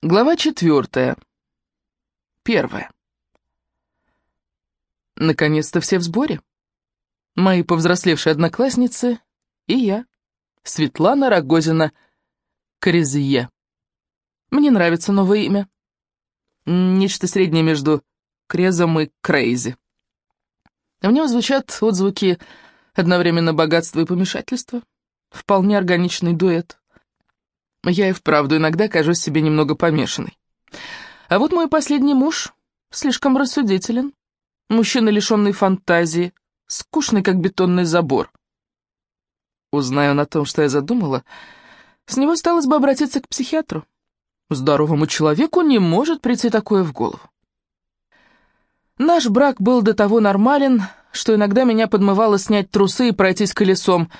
Глава четвертая. Первая. Наконец-то все в сборе. Мои повзрослевшие одноклассницы и я, Светлана Рогозина Корезье. Мне нравится новое имя. Нечто среднее между Крезом и Крейзи. В нем звучат отзвуки одновременно богатства и помешательства. Вполне органичный дуэт. Я и вправду иногда кажусь себе немного помешанной. А вот мой последний муж слишком рассудителен. Мужчина, лишенный фантазии, скучный, как бетонный забор. Узнаю на том, что я задумала, с него сталось бы обратиться к психиатру. Здоровому человеку не может прийти такое в голову. Наш брак был до того нормален, что иногда меня подмывало снять трусы и пройтись колесом,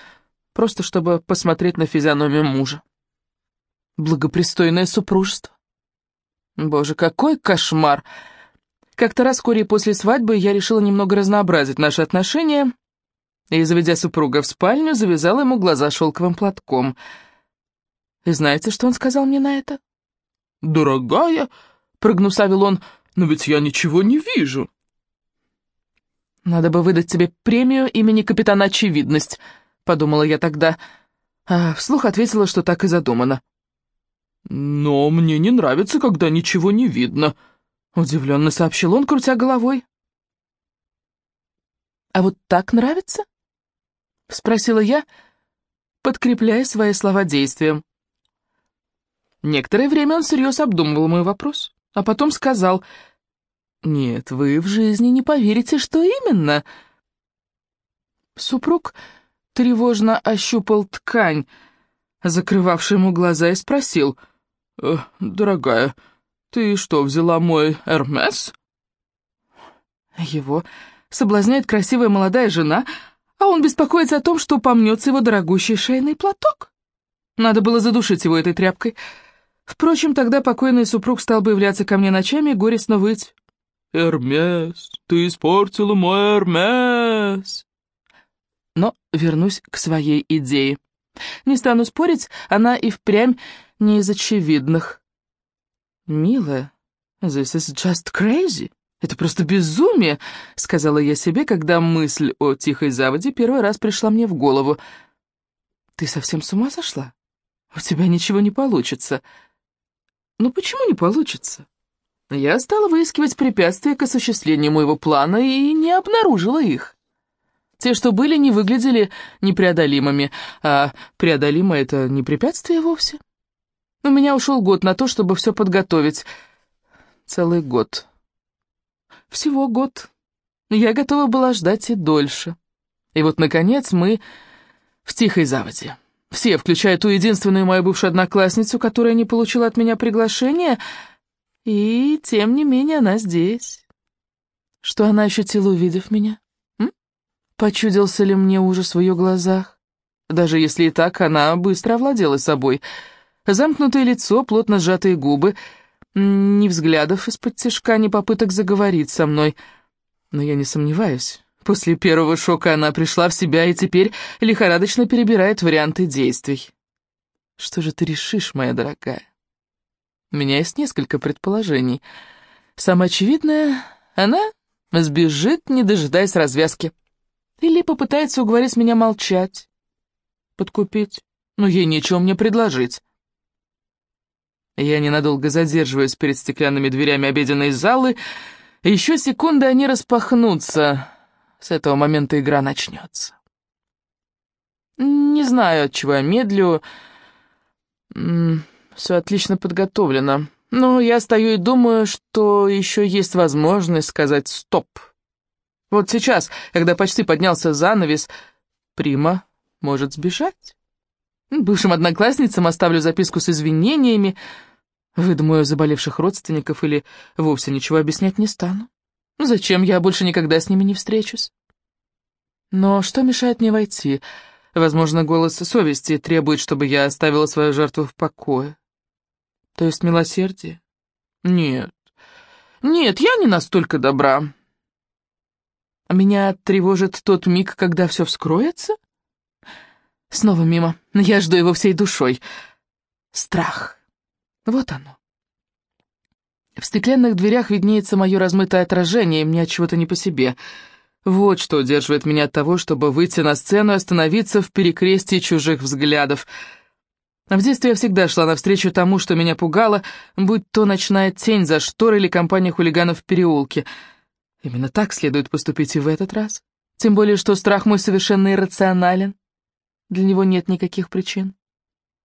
просто чтобы посмотреть на физиономию мужа благопристойное супружество. Боже, какой кошмар! Как-то раз вскоре после свадьбы я решила немного разнообразить наши отношения и, заведя супруга в спальню, завязала ему глаза шелковым платком. И знаете, что он сказал мне на это? «Дорогая», — прогнусавил он, — «но ведь я ничего не вижу». «Надо бы выдать тебе премию имени капитана Очевидность», — подумала я тогда, а вслух ответила, что так и задумано. «Но мне не нравится, когда ничего не видно», — удивленно сообщил он, крутя головой. «А вот так нравится?» — спросила я, подкрепляя свои слова действием. Некоторое время он всерьез обдумывал мой вопрос, а потом сказал, «Нет, вы в жизни не поверите, что именно». Супруг тревожно ощупал ткань, закрывавшую ему глаза, и спросил, «Э, «Дорогая, ты что, взяла мой Эрмес?» Его соблазняет красивая молодая жена, а он беспокоится о том, что помнется его дорогущий шейный платок. Надо было задушить его этой тряпкой. Впрочем, тогда покойный супруг стал бы являться ко мне ночами и горестно выть. «Эрмес, ты испортила мой Эрмес!» Но вернусь к своей идее. Не стану спорить, она и впрямь не из очевидных. «Милая, this is just crazy. Это просто безумие», — сказала я себе, когда мысль о тихой заводе первый раз пришла мне в голову. «Ты совсем с ума сошла? У тебя ничего не получится». «Ну почему не получится?» Я стала выискивать препятствия к осуществлению моего плана и не обнаружила их. Те, что были, не выглядели непреодолимыми, а преодолимо — это не препятствие вовсе. У меня ушел год на то, чтобы все подготовить. Целый год. Всего год. Я готова была ждать и дольше. И вот, наконец, мы в тихой заводе. Все, включая ту единственную мою бывшую одноклассницу, которая не получила от меня приглашения, и, тем не менее, она здесь. Что она ощутила, увидев меня? Почудился ли мне ужас в ее глазах? Даже если и так, она быстро овладела собой — Замкнутое лицо, плотно сжатые губы, ни взглядов из-под тяжка, ни попыток заговорить со мной. Но я не сомневаюсь. После первого шока она пришла в себя и теперь лихорадочно перебирает варианты действий. Что же ты решишь, моя дорогая? У меня есть несколько предположений. Самое очевидное, она сбежит, не дожидаясь развязки. Или попытается уговорить меня молчать, подкупить. Но ей нечего мне предложить. Я ненадолго задерживаюсь перед стеклянными дверями обеденной залы. Еще секунды они распахнутся. С этого момента игра начнется. Не знаю, от чего я медлю. Все отлично подготовлено. Но я стою и думаю, что еще есть возможность сказать «стоп». Вот сейчас, когда почти поднялся занавес, Прима может сбежать. Бывшим одноклассницам оставлю записку с извинениями, Выдумаю заболевших родственников или вовсе ничего объяснять не стану. Ну, зачем, я больше никогда с ними не встречусь. Но что мешает мне войти? Возможно, голос совести требует, чтобы я оставила свою жертву в покое. То есть милосердие? Нет. Нет, я не настолько добра. Меня тревожит тот миг, когда все вскроется? Снова мимо. Я жду его всей душой. Страх. Вот оно. В стеклянных дверях виднеется мое размытое отражение, и мне от чего-то не по себе. Вот что удерживает меня от того, чтобы выйти на сцену и остановиться в перекрестии чужих взглядов. В детстве я всегда шла навстречу тому, что меня пугало, будь то ночная тень за шторой или компания хулиганов в переулке. Именно так следует поступить и в этот раз. Тем более, что страх мой совершенно иррационален. Для него нет никаких причин.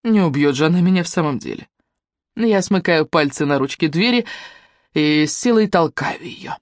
Не убьет же она меня в самом деле. Я смыкаю пальцы на ручке двери и с силой толкаю ее.